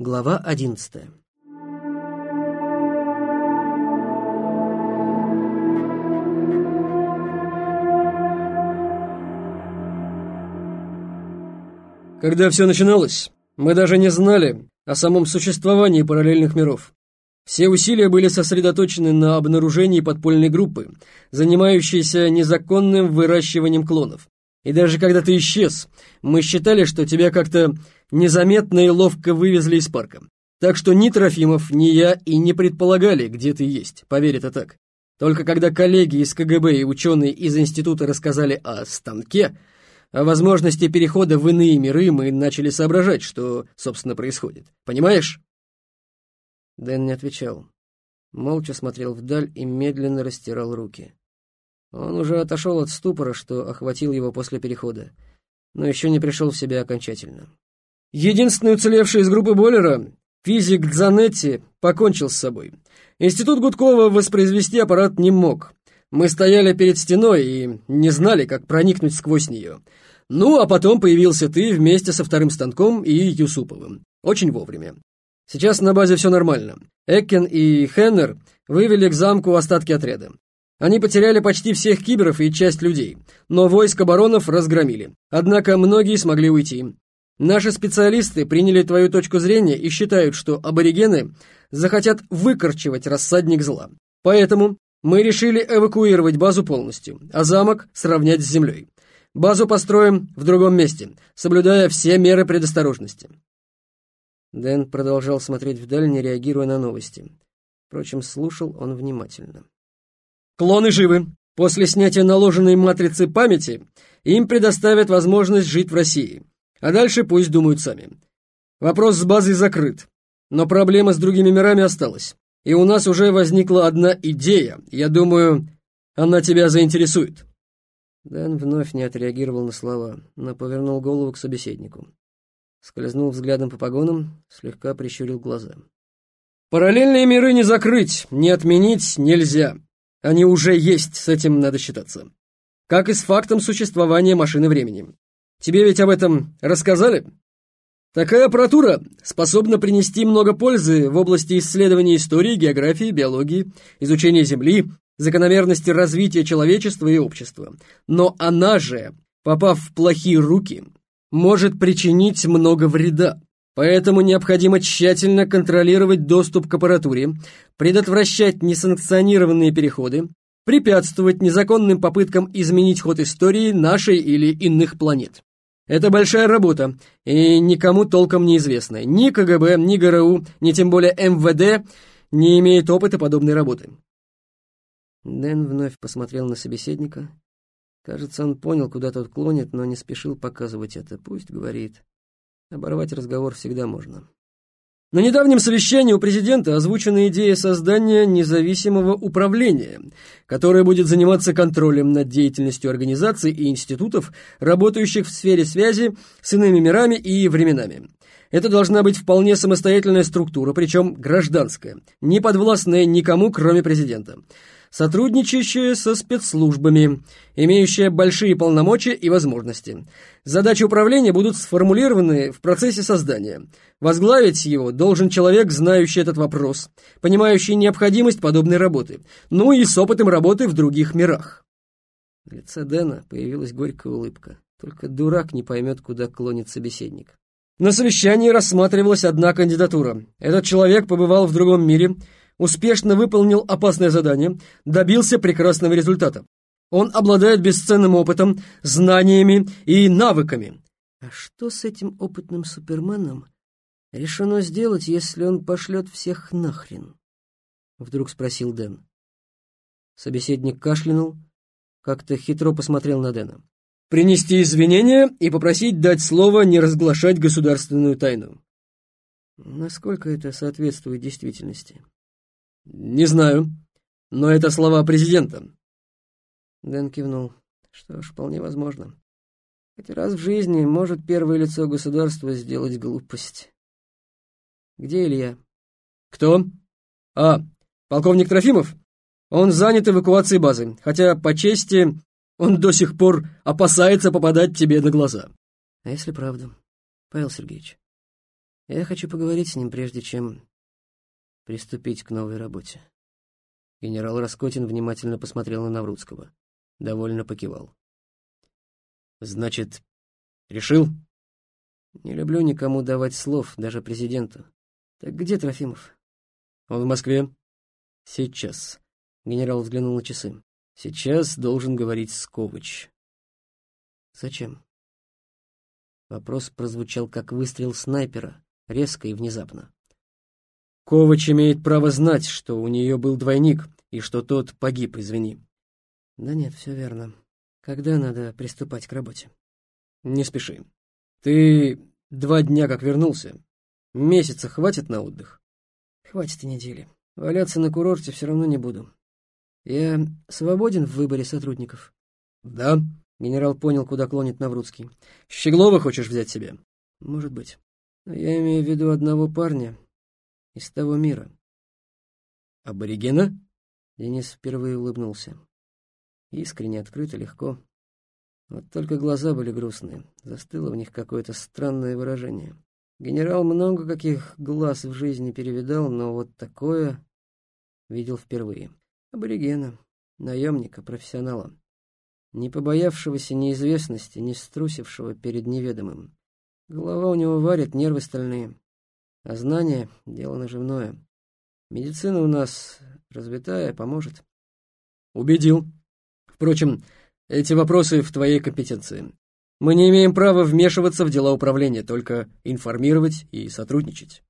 Глава одиннадцатая. Когда все начиналось, мы даже не знали о самом существовании параллельных миров. Все усилия были сосредоточены на обнаружении подпольной группы, занимающейся незаконным выращиванием клонов. И даже когда ты исчез, мы считали, что тебя как-то незаметно и ловко вывезли из парка. Так что ни Трофимов, ни я и не предполагали, где ты есть, поверь это так. Только когда коллеги из КГБ и ученые из института рассказали о станке, о возможности перехода в иные миры, мы начали соображать, что, собственно, происходит. Понимаешь? Дэн не отвечал. Молча смотрел вдаль и медленно растирал руки. Он уже отошел от ступора, что охватил его после перехода, но еще не пришел в себя окончательно. Единственный уцелевший из группы Боллера, физик Дзанетти, покончил с собой. Институт Гудкова воспроизвести аппарат не мог. Мы стояли перед стеной и не знали, как проникнуть сквозь нее. Ну, а потом появился ты вместе со вторым станком и Юсуповым. Очень вовремя. Сейчас на базе все нормально. Эккен и Хеннер вывели к замку остатки отряда. Они потеряли почти всех киберов и часть людей, но войск оборонов разгромили. Однако многие смогли уйти. Наши специалисты приняли твою точку зрения и считают, что аборигены захотят выкорчевать рассадник зла. Поэтому мы решили эвакуировать базу полностью, а замок сравнять с землей. Базу построим в другом месте, соблюдая все меры предосторожности. Дэн продолжал смотреть вдаль, не реагируя на новости. Впрочем, слушал он внимательно. Клоны живы. После снятия наложенной матрицы памяти им предоставят возможность жить в России. А дальше пусть думают сами. Вопрос с базой закрыт. Но проблема с другими мирами осталась. И у нас уже возникла одна идея. Я думаю, она тебя заинтересует. Дэн вновь не отреагировал на слова, но повернул голову к собеседнику. Скользнул взглядом по погонам, слегка прищурил глаза. «Параллельные миры не закрыть, не отменить нельзя. Они уже есть, с этим надо считаться. Как и с фактом существования машины времени. Тебе ведь об этом рассказали? Такая аппаратура способна принести много пользы в области исследования истории, географии, биологии, изучения Земли, закономерности развития человечества и общества. Но она же, попав в плохие руки, может причинить много вреда. Поэтому необходимо тщательно контролировать доступ к аппаратуре, предотвращать несанкционированные переходы, препятствовать незаконным попыткам изменить ход истории нашей или иных планет. Это большая работа, и никому толком не известная. Ни КГБ, ни ГРУ, ни тем более МВД не имеет опыта подобной работы. Дэн вновь посмотрел на собеседника. Кажется, он понял, куда тот клонит, но не спешил показывать это. Пусть говорит. Оборвать разговор всегда можно. На недавнем совещании у президента озвучена идея создания независимого управления, которое будет заниматься контролем над деятельностью организаций и институтов, работающих в сфере связи с иными мирами и временами. Это должна быть вполне самостоятельная структура, причем гражданская, не подвластная никому, кроме президента сотрудничающая со спецслужбами, имеющая большие полномочия и возможности. Задачи управления будут сформулированы в процессе создания. Возглавить его должен человек, знающий этот вопрос, понимающий необходимость подобной работы, ну и с опытом работы в других мирах. В лице Дэна появилась горькая улыбка. Только дурак не поймет, куда клонит собеседник. На совещании рассматривалась одна кандидатура. Этот человек побывал в другом мире, успешно выполнил опасное задание, добился прекрасного результата. Он обладает бесценным опытом, знаниями и навыками. А что с этим опытным суперменом решено сделать, если он пошлет всех нахрен? Вдруг спросил Дэн. Собеседник кашлянул, как-то хитро посмотрел на Дэна. «Принести извинения и попросить дать слово не разглашать государственную тайну». Насколько это соответствует действительности? «Не знаю, но это слова президента». Дэн кивнул. «Что ж, вполне возможно. Хоть раз в жизни может первое лицо государства сделать глупость. Где Илья?» «Кто?» «А, полковник Трофимов? Он занят эвакуацией базы, хотя, по чести, он до сих пор опасается попадать тебе на глаза». «А если правда, Павел Сергеевич?» Я хочу поговорить с ним, прежде чем приступить к новой работе. Генерал Раскотин внимательно посмотрел на Наврудского. Довольно покивал. «Значит, решил?» «Не люблю никому давать слов, даже президенту. Так где Трофимов?» «Он в Москве?» «Сейчас». Генерал взглянул на часы. «Сейчас должен говорить Сковыч». «Зачем?» Вопрос прозвучал как выстрел снайпера, резко и внезапно. Ковач имеет право знать, что у нее был двойник, и что тот погиб, извини. Да нет, все верно. Когда надо приступать к работе? Не спеши. Ты два дня как вернулся. Месяца хватит на отдых? Хватит и недели. Валяться на курорте все равно не буду. Я свободен в выборе сотрудников? Да. Генерал понял, куда клонит Наврудский. Щеглова хочешь взять себе? Может быть. Но я имею в виду одного парня, из того мира. Аборигена? Денис впервые улыбнулся. Искренне, открыто, легко. Вот только глаза были грустные, застыло в них какое-то странное выражение. Генерал много каких глаз в жизни перевидал, но вот такое видел впервые. Аборигена, наемника, профессионала, не побоявшегося неизвестности, не струсившего перед неведомым. Голова у него варит, нервы стальные. А знание — дело наживное. Медицина у нас развитая, поможет. Убедил. Впрочем, эти вопросы в твоей компетенции. Мы не имеем права вмешиваться в дела управления, только информировать и сотрудничать.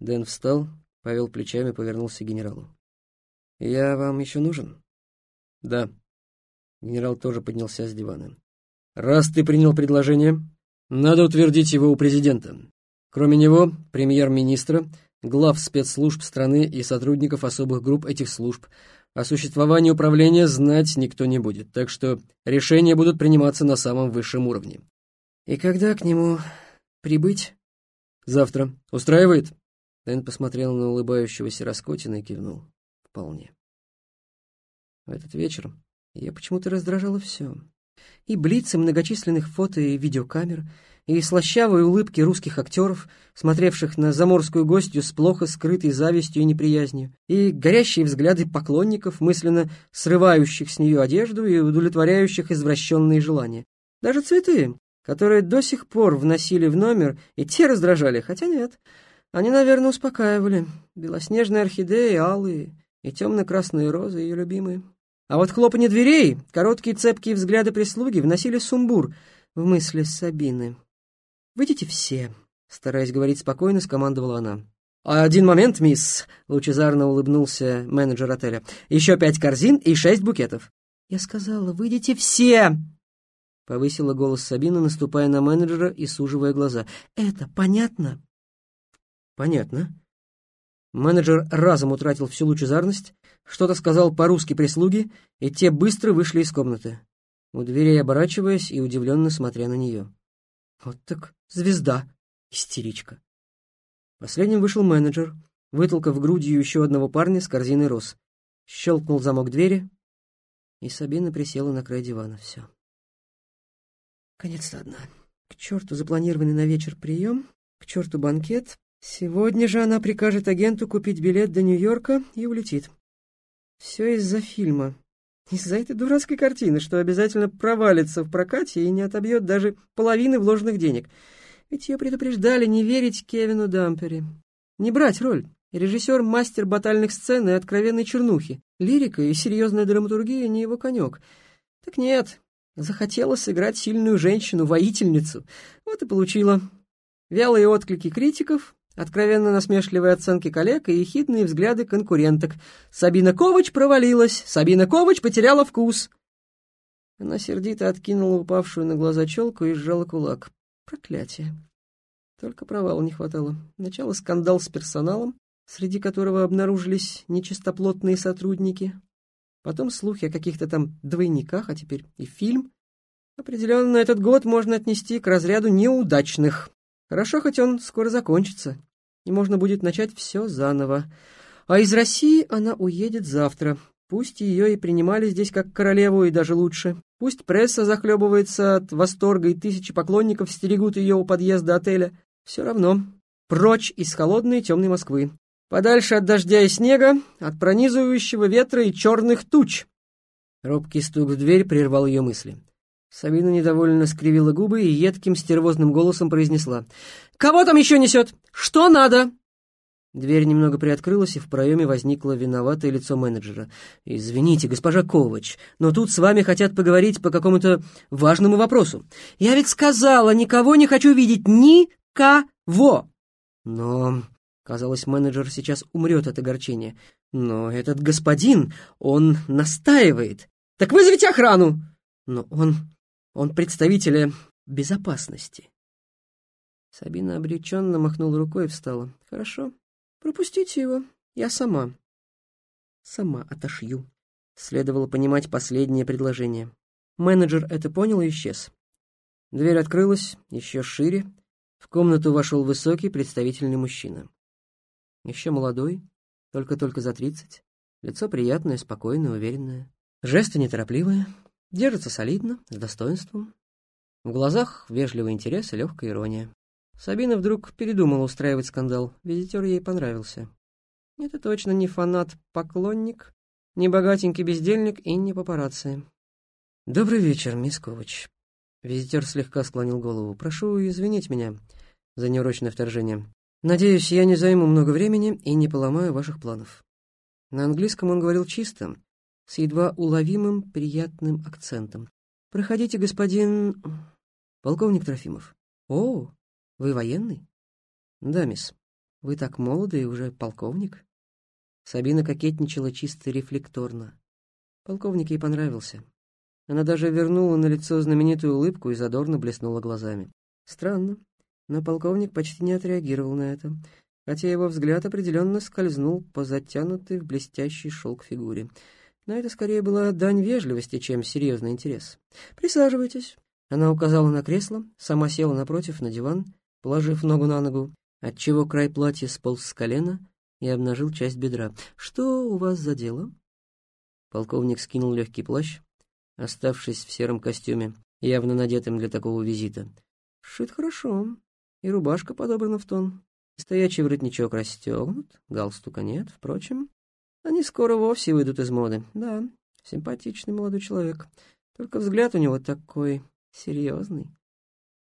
Дэн встал, повел плечами, повернулся к генералу. «Я вам еще нужен?» «Да». Генерал тоже поднялся с дивана. «Раз ты принял предложение, надо утвердить его у президента. Кроме него, премьер-министра, глав спецслужб страны и сотрудников особых групп этих служб, о существовании управления знать никто не будет, так что решения будут приниматься на самом высшем уровне. И когда к нему прибыть? Завтра. Устраивает? Дэн посмотрел на улыбающегося Раскотина и кивнул. Вполне. В этот вечер я почему-то раздражала все. И блицы многочисленных фото и видеокамер — и слащавые улыбки русских актеров, смотревших на заморскую гостью с плохо скрытой завистью и неприязнью, и горящие взгляды поклонников, мысленно срывающих с нее одежду и удовлетворяющих извращенные желания. Даже цветы, которые до сих пор вносили в номер, и те раздражали, хотя нет. Они, наверное, успокаивали. Белоснежные орхидеи, алые и темно-красные розы, ее любимые. А вот хлопанье дверей, короткие цепкие взгляды прислуги вносили сумбур в мысли Сабины. «Выйдите все», — стараясь говорить спокойно, скомандовала она. «Один момент, мисс», — лучезарно улыбнулся менеджер отеля. «Еще пять корзин и шесть букетов». «Я сказала, выйдите все!» Повысила голос Сабина, наступая на менеджера и суживая глаза. «Это понятно?» «Понятно». Менеджер разом утратил всю лучезарность, что-то сказал по-русски прислуге, и те быстро вышли из комнаты, у дверей оборачиваясь и удивленно смотря на нее. Вот так звезда, истеричка. Последним вышел менеджер, вытолкав грудью еще одного парня с корзиной роз. Щелкнул замок двери, и Сабина присела на край дивана. Все. Конец-то одна. К черту запланированный на вечер прием, к черту банкет. Сегодня же она прикажет агенту купить билет до Нью-Йорка и улетит. Все из-за фильма. Из-за этой дурацкой картины, что обязательно провалится в прокате и не отобьет даже половины вложенных денег. Ведь ее предупреждали не верить Кевину Дампери. Не брать роль. Режиссер — мастер батальных сцен и откровенной чернухи. Лирика и серьезная драматургия — не его конек. Так нет, захотела сыграть сильную женщину, воительницу. Вот и получила. Вялые отклики критиков, Откровенно насмешливые оценки коллег и ехидные взгляды конкуренток. Сабина Ковач провалилась, Сабина Ковач потеряла вкус. Она сердито откинула упавшую на глаза челку и сжала кулак. Проклятие. Только провала не хватало. Начало скандал с персоналом, среди которого обнаружились нечистоплотные сотрудники. Потом слухи о каких-то там двойниках, а теперь и фильм. Определенно, этот год можно отнести к разряду неудачных. Хорошо, хоть он скоро закончится, и можно будет начать все заново. А из России она уедет завтра. Пусть ее и принимали здесь как королеву, и даже лучше. Пусть пресса захлебывается от восторга, и тысячи поклонников стерегут ее у подъезда отеля. Все равно прочь из холодной темной Москвы, подальше от дождя и снега, от пронизывающего ветра и черных туч. Робкий стук в дверь прервал ее мысли. Сабина недовольно скривила губы и едким стервозным голосом произнесла. «Кого там еще несет? Что надо?» Дверь немного приоткрылась, и в проеме возникло виноватое лицо менеджера. «Извините, госпожа Ковач, но тут с вами хотят поговорить по какому-то важному вопросу. Я ведь сказала, никого не хочу видеть, никого!» Но, казалось, менеджер сейчас умрет от огорчения. «Но этот господин, он настаивает. Так вызовите охрану!» «Но он он представителя безопасности. Сабина обреченно махнула рукой и встала. «Хорошо, пропустите его, я сама. Сама отошью». Следовало понимать последнее предложение. Менеджер это понял и исчез. Дверь открылась еще шире. В комнату вошел высокий представительный мужчина. Еще молодой, только-только за тридцать. Лицо приятное, спокойное, уверенное. Жесты неторопливые, Держится солидно, с достоинством. В глазах вежливый интерес и легкая ирония. Сабина вдруг передумала устраивать скандал. Визитер ей понравился. Это точно не фанат-поклонник, не богатенький бездельник и не папарацци. «Добрый вечер, мисс Ковач». Визитер слегка склонил голову. «Прошу извинить меня за неурочное вторжение. Надеюсь, я не займу много времени и не поломаю ваших планов». На английском он говорил чисто, с едва уловимым приятным акцентом. «Проходите, господин... полковник Трофимов». «О, вы военный?» «Да, мисс. Вы так молоды и уже полковник?» Сабина кокетничала чисто рефлекторно. Полковник ей понравился. Она даже вернула на лицо знаменитую улыбку и задорно блеснула глазами. Странно, но полковник почти не отреагировал на это, хотя его взгляд определенно скользнул по затянутой в блестящий шелк фигуре. Но это скорее была дань вежливости, чем серьезный интерес. «Присаживайтесь». Она указала на кресло, сама села напротив на диван, положив ногу на ногу, отчего край платья сполз с колена и обнажил часть бедра. «Что у вас за дело?» Полковник скинул легкий плащ, оставшись в сером костюме, явно надетым для такого визита. «Шит хорошо, и рубашка подобрана в тон. Стоячий воротничок расстегнут, галстука нет, впрочем, они скоро вовсе выйдут из моды. Да, симпатичный молодой человек. Только взгляд у него такой серьезный.